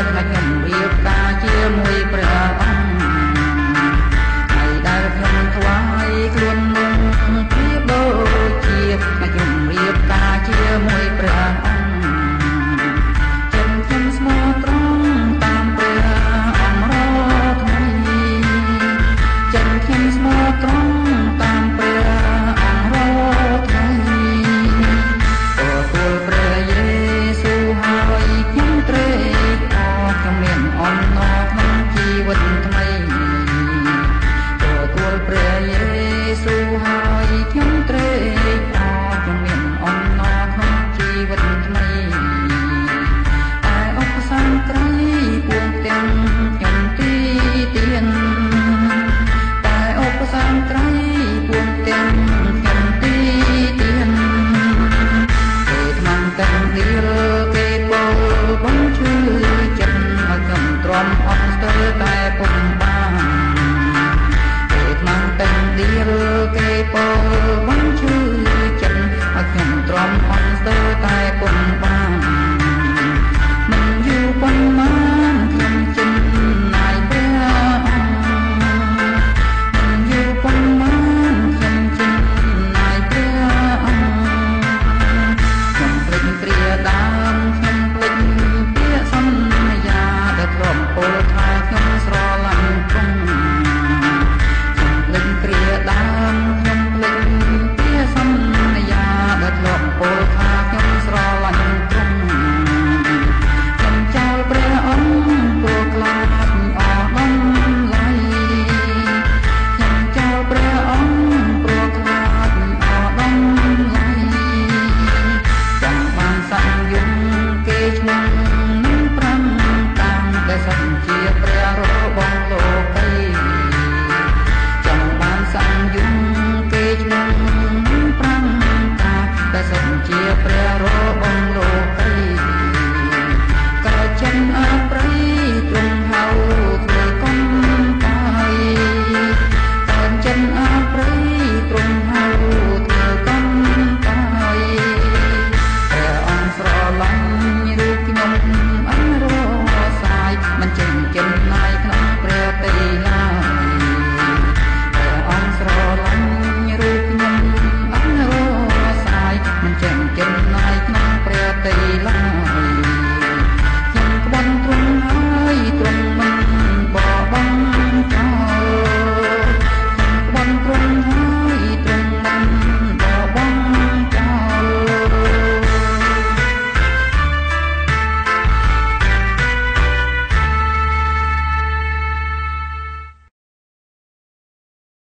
Ada.